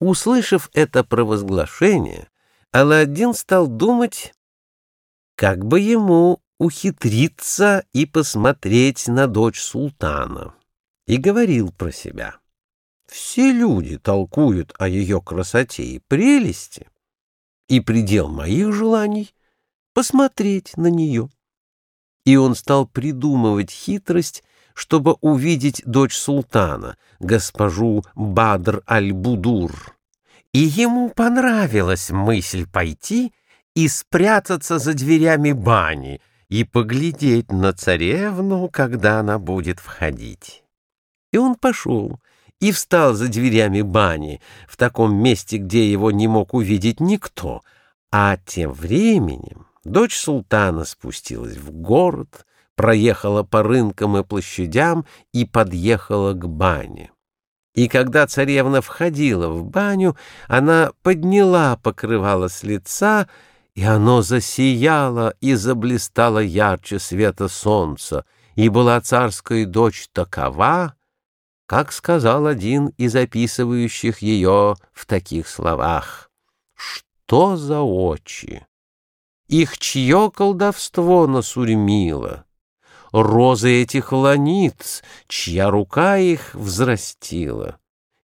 Услышав это провозглашение, Аладдин стал думать, как бы ему ухитриться и посмотреть на дочь султана, и говорил про себя. Все люди толкуют о ее красоте и прелести, и предел моих желаний — посмотреть на нее. И он стал придумывать хитрость, чтобы увидеть дочь султана, госпожу Бадр аль-Будур. И ему понравилась мысль пойти и спрятаться за дверями бани и поглядеть на царевну, когда она будет входить. И он пошел и встал за дверями бани, в таком месте, где его не мог увидеть никто, а тем временем дочь султана спустилась в город, проехала по рынкам и площадям и подъехала к бане. И когда царевна входила в баню, она подняла покрывало с лица, и оно засияло и заблистало ярче света солнца, и была царская дочь такова, как сказал один из описывающих ее в таких словах. Что за очи! Их чье колдовство насурьмило? Розы этих ланиц, чья рука их взрастила.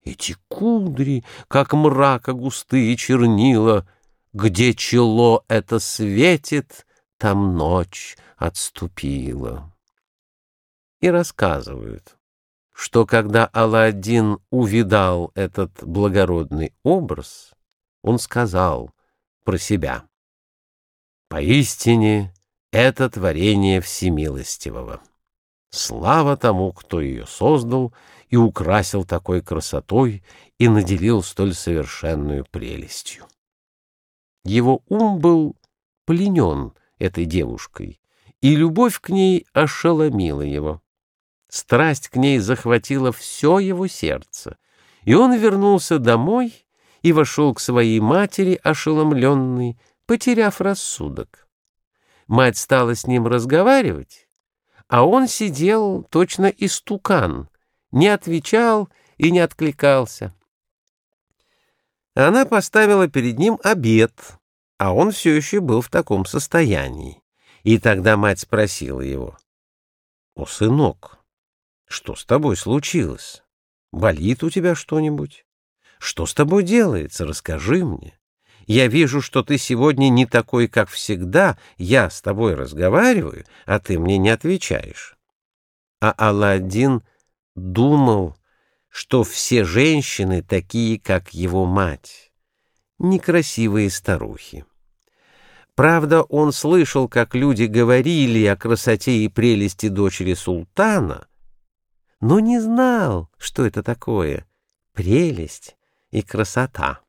Эти кудри, как мрака густые чернила, где чело это светит, там ночь отступила. И рассказывают, что когда Аладдин увидал этот благородный образ, он сказал про себя, «Поистине это творение Всемилостивого. Слава тому, кто ее создал и украсил такой красотой и наделил столь совершенную прелестью. Его ум был пленен этой девушкой, и любовь к ней ошеломила его. Страсть к ней захватила все его сердце, и он вернулся домой и вошел к своей матери ошеломленный, потеряв рассудок. Мать стала с ним разговаривать, а он сидел точно истукан, не отвечал и не откликался. Она поставила перед ним обед, а он все еще был в таком состоянии. И тогда мать спросила его, «О, сынок, что с тобой случилось? Болит у тебя что-нибудь? Что с тобой делается? Расскажи мне». Я вижу, что ты сегодня не такой, как всегда. Я с тобой разговариваю, а ты мне не отвечаешь. А Алладин думал, что все женщины такие, как его мать, некрасивые старухи. Правда, он слышал, как люди говорили о красоте и прелести дочери султана, но не знал, что это такое прелесть и красота.